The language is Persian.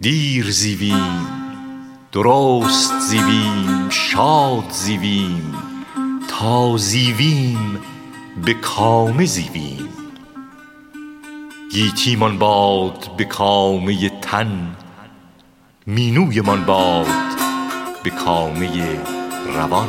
دیر زیویم درست زیویم شاد زیویم تا زیویم به کام زیویم. گیتیمان باد به کامه تن مینویمان باد به کامه روان.